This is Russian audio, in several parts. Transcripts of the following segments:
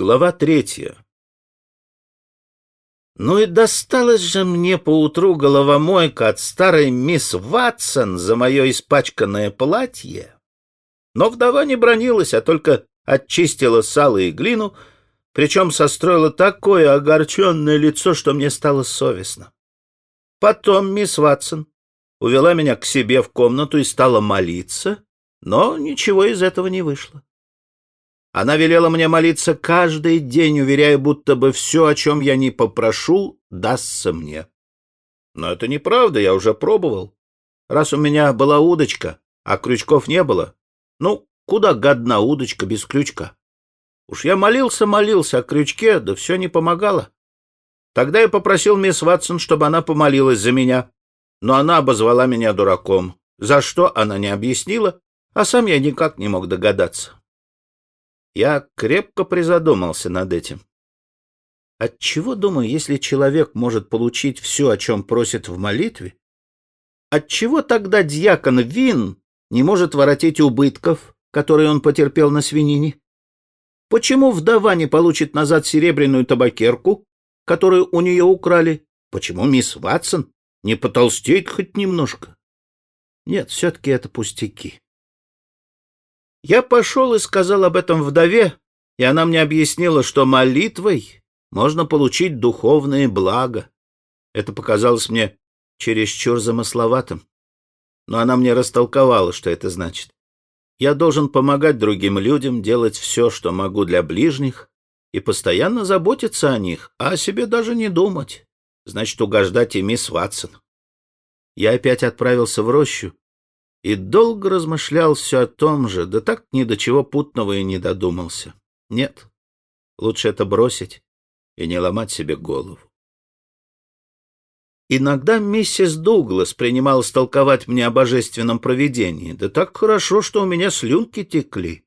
Глава третья. Ну и досталась же мне поутру головомойка от старой мисс Ватсон за мое испачканное платье. Но вдова не бронилась, а только очистила сало и глину, причем состроила такое огорченное лицо, что мне стало совестно. Потом мисс Ватсон увела меня к себе в комнату и стала молиться, но ничего из этого не вышло. Она велела мне молиться каждый день, уверяя, будто бы все, о чем я не попрошу, дастся мне. Но это неправда, я уже пробовал. Раз у меня была удочка, а крючков не было, ну, куда годна удочка без крючка? Уж я молился, молился о крючке, да все не помогало. Тогда я попросил мисс Ватсон, чтобы она помолилась за меня, но она обозвала меня дураком. За что она не объяснила, а сам я никак не мог догадаться. Я крепко призадумался над этим. Отчего, думаю, если человек может получить все, о чем просит в молитве, отчего тогда дьякон Вин не может воротить убытков, которые он потерпел на свинине? Почему вдова не получит назад серебряную табакерку, которую у нее украли? Почему мисс Ватсон не потолстеет хоть немножко? Нет, все-таки это пустяки. Я пошел и сказал об этом вдове, и она мне объяснила, что молитвой можно получить духовные блага. Это показалось мне чересчур замысловатым, но она мне растолковала, что это значит. Я должен помогать другим людям, делать все, что могу для ближних, и постоянно заботиться о них, а о себе даже не думать. Значит, угождать и мисс Ватсон. Я опять отправился в рощу и долго размышлял все о том же, да так ни до чего путного и не додумался. Нет, лучше это бросить и не ломать себе голову. Иногда миссис Дуглас принималась толковать мне о божественном провидении, да так хорошо, что у меня слюнки текли.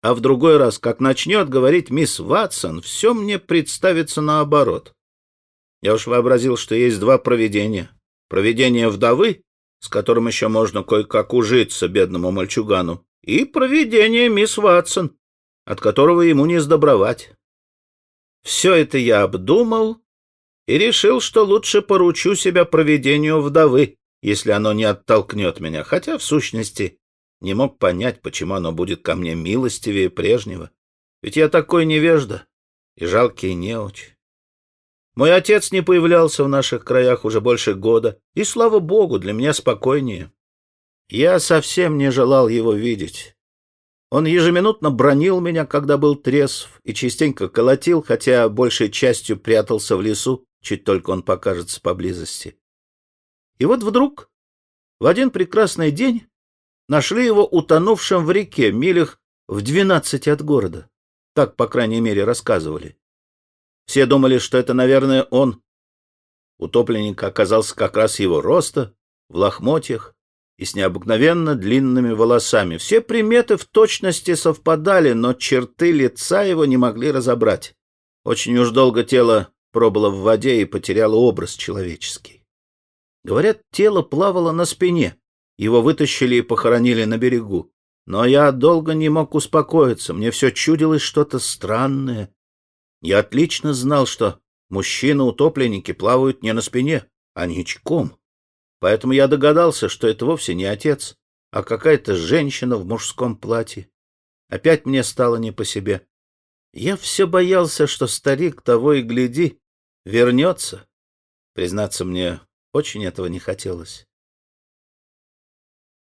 А в другой раз, как начнет говорить мисс Ватсон, все мне представится наоборот. Я уж вообразил, что есть два провидения. Провидение вдовы с которым еще можно кое-как ужиться бедному мальчугану, и провидение мисс Ватсон, от которого ему не сдобровать. Все это я обдумал и решил, что лучше поручу себя провидению вдовы, если оно не оттолкнет меня, хотя, в сущности, не мог понять, почему оно будет ко мне милостивее прежнего. Ведь я такой невежда и жалкий неуч. Мой отец не появлялся в наших краях уже больше года, и, слава богу, для меня спокойнее. Я совсем не желал его видеть. Он ежеминутно бронил меня, когда был трезв, и частенько колотил, хотя большей частью прятался в лесу, чуть только он покажется поблизости. И вот вдруг, в один прекрасный день, нашли его утонувшим в реке, милях в двенадцати от города. Так, по крайней мере, рассказывали. Все думали, что это, наверное, он. Утопленник оказался как раз его роста, в лохмотьях и с необыкновенно длинными волосами. Все приметы в точности совпадали, но черты лица его не могли разобрать. Очень уж долго тело пробыло в воде и потеряло образ человеческий. Говорят, тело плавало на спине. Его вытащили и похоронили на берегу. Но я долго не мог успокоиться. Мне все чудилось что-то странное, я отлично знал, что мужчины-утопленники плавают не на спине, а ничком. Поэтому я догадался, что это вовсе не отец, а какая-то женщина в мужском платье. Опять мне стало не по себе. Я все боялся, что старик того и гляди вернется. Признаться мне, очень этого не хотелось.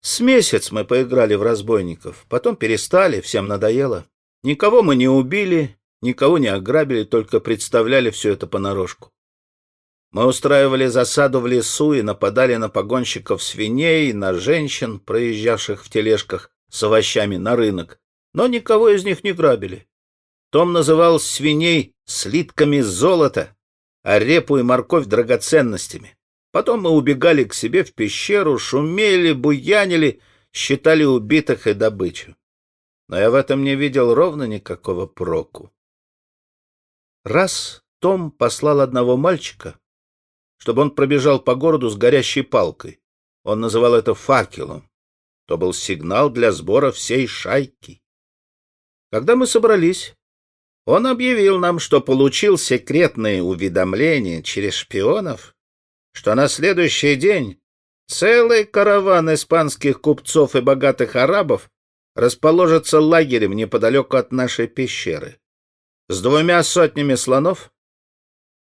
С месяц мы поиграли в разбойников, потом перестали, всем надоело. Никого мы не убили, Никого не ограбили, только представляли все это понарошку. Мы устраивали засаду в лесу и нападали на погонщиков свиней, на женщин, проезжавших в тележках с овощами на рынок, но никого из них не грабили. Том называл свиней слитками золота, а репу и морковь драгоценностями. Потом мы убегали к себе в пещеру, шумели, буянили, считали убитых и добычу. Но я в этом не видел ровно никакого проку. Раз Том послал одного мальчика, чтобы он пробежал по городу с горящей палкой. Он называл это факелом. То был сигнал для сбора всей шайки. Когда мы собрались, Он объявил нам, что получил секретные уведомления через шпионов, что на следующий день целый караван испанских купцов и богатых арабов расположится лагерем неподалеку от нашей пещеры с двумя сотнями слонов,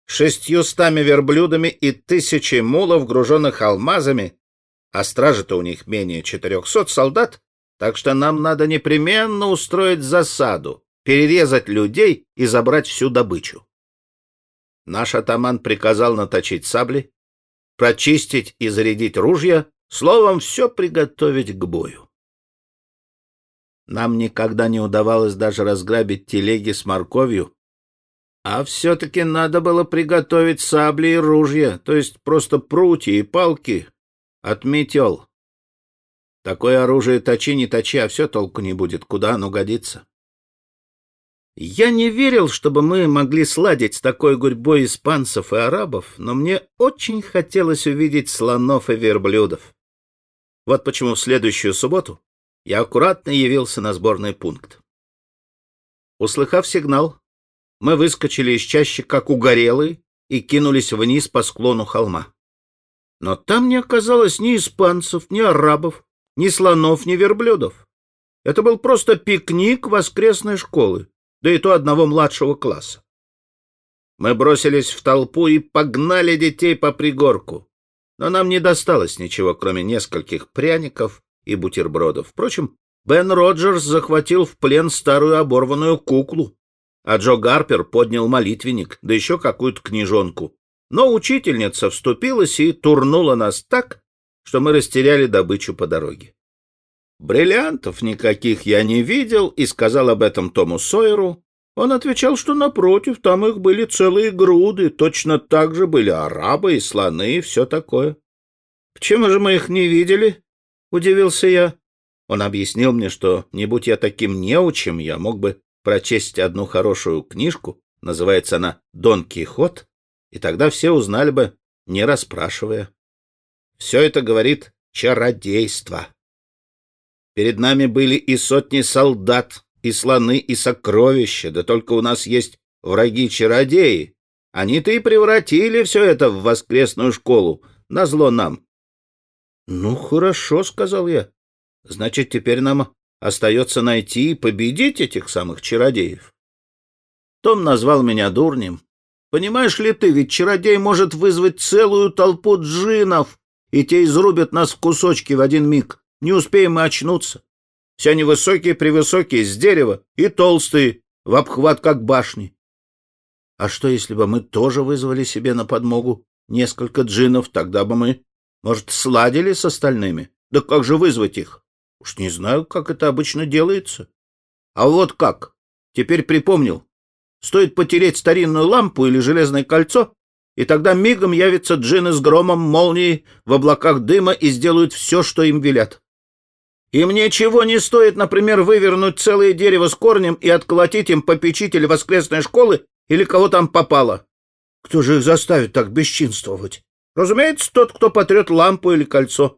шестьюстами верблюдами и тысячей мулов, груженных алмазами, а стражи-то у них менее четырехсот солдат, так что нам надо непременно устроить засаду, перерезать людей и забрать всю добычу. Наш атаман приказал наточить сабли, прочистить и зарядить ружья, словом, все приготовить к бою. Нам никогда не удавалось даже разграбить телеги с морковью, а все-таки надо было приготовить сабли и ружья, то есть просто прутья и палки от метел. Такое оружие точи не точи, а все толку не будет, куда оно годится. Я не верил, чтобы мы могли сладить с такой гурьбой испанцев и арабов, но мне очень хотелось увидеть слонов и верблюдов. Вот почему в следующую субботу я аккуратно явился на сборный пункт. Услыхав сигнал, мы выскочили из чащи, как угорелые, и кинулись вниз по склону холма. Но там не оказалось ни испанцев, ни арабов, ни слонов, ни верблюдов. Это был просто пикник воскресной школы, да и то одного младшего класса. Мы бросились в толпу и погнали детей по пригорку, но нам не досталось ничего, кроме нескольких пряников и бутербродов. Впрочем, Бен Роджерс захватил в плен старую оборванную куклу, а Джо Гарпер поднял молитвенник, да еще какую-то книжонку. Но учительница вступилась и турнула нас так, что мы растеряли добычу по дороге. Бриллиантов никаких я не видел и сказал об этом Тому Сойеру. Он отвечал, что напротив, там их были целые груды, точно так же были арабы и слоны и все такое. — Почему же мы их не видели? — удивился я. Он объяснил мне, что, не будь я таким неучим, я мог бы прочесть одну хорошую книжку, называется она «Дон Кихот», и тогда все узнали бы, не расспрашивая. Все это говорит чародейство. Перед нами были и сотни солдат, и слоны, и сокровища, да только у нас есть враги-чародеи. Они-то и превратили все это в воскресную школу, назло нам. — Ну, хорошо, — сказал я. — Значит, теперь нам остается найти и победить этих самых чародеев. Том назвал меня дурнем. Понимаешь ли ты, ведь чародей может вызвать целую толпу джинов, и те изрубят нас в кусочки в один миг. Не успеем мы очнуться. Все они высокие-превысокие, с дерева, и толстые, в обхват, как башни. А что, если бы мы тоже вызвали себе на подмогу несколько джинов, тогда бы мы, может, сладили с остальными? Да как же вызвать их? Уж не знаю, как это обычно делается. А вот как. Теперь припомнил. Стоит потереть старинную лампу или железное кольцо, и тогда мигом явятся джины с громом, молнией, в облаках дыма и сделают все, что им велят. Им ничего не стоит, например, вывернуть целое дерево с корнем и отколотить им попечителя воскресной школы или кого там попало. Кто же их заставит так бесчинствовать? Разумеется, тот, кто потрет лампу или кольцо.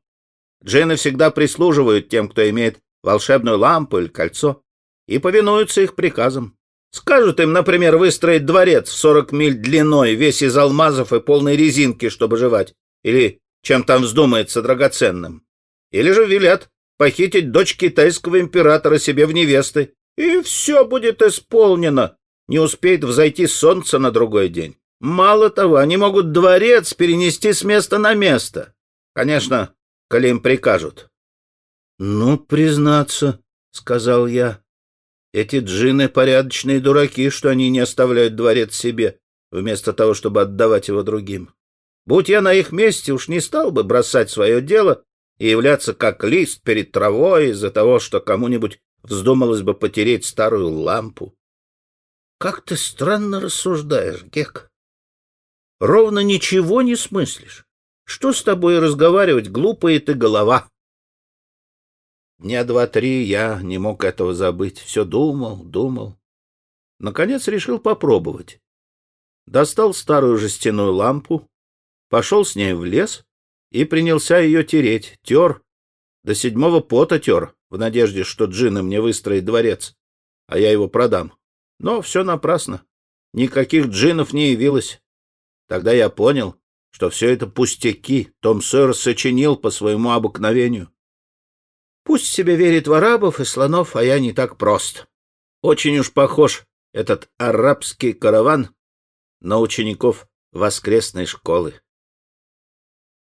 Джины всегда прислуживают тем, кто имеет волшебную лампу или кольцо, и повинуются их приказам. Скажут им, например, выстроить дворец в сорок миль длиной, весь из алмазов и полной резинки, чтобы жевать, или чем там вздумается драгоценным. Или же велят похитить дочь китайского императора себе в невесты, и все будет исполнено. Не успеет взойти солнце на другой день. Мало того, они могут дворец перенести с места на место. Конечно, коли им прикажут. — Ну, признаться, — сказал я, — эти джины порядочные дураки, что они не оставляют дворец себе, вместо того, чтобы отдавать его другим. Будь я на их месте, уж не стал бы бросать свое дело и являться как лист перед травой из-за того, что кому-нибудь вздумалось бы потереть старую лампу. Как ты странно рассуждаешь, Гек. Ровно ничего не смыслишь. Что с тобой разговаривать, глупая ты голова? Дня два-три я не мог этого забыть. Все думал, думал. Наконец решил попробовать. Достал старую жестяную лампу, пошел с ней в лес и принялся ее тереть. Тер, до седьмого пота тер, в надежде, что Джина мне выстроит дворец, а я его продам. Но все напрасно. Никаких джинов не явилось. Тогда я понял, что все это пустяки. Том Сойер сочинил по своему обыкновению. Пусть себе верит в арабов и слонов, а я не так прост. Очень уж похож этот арабский караван на учеников воскресной школы.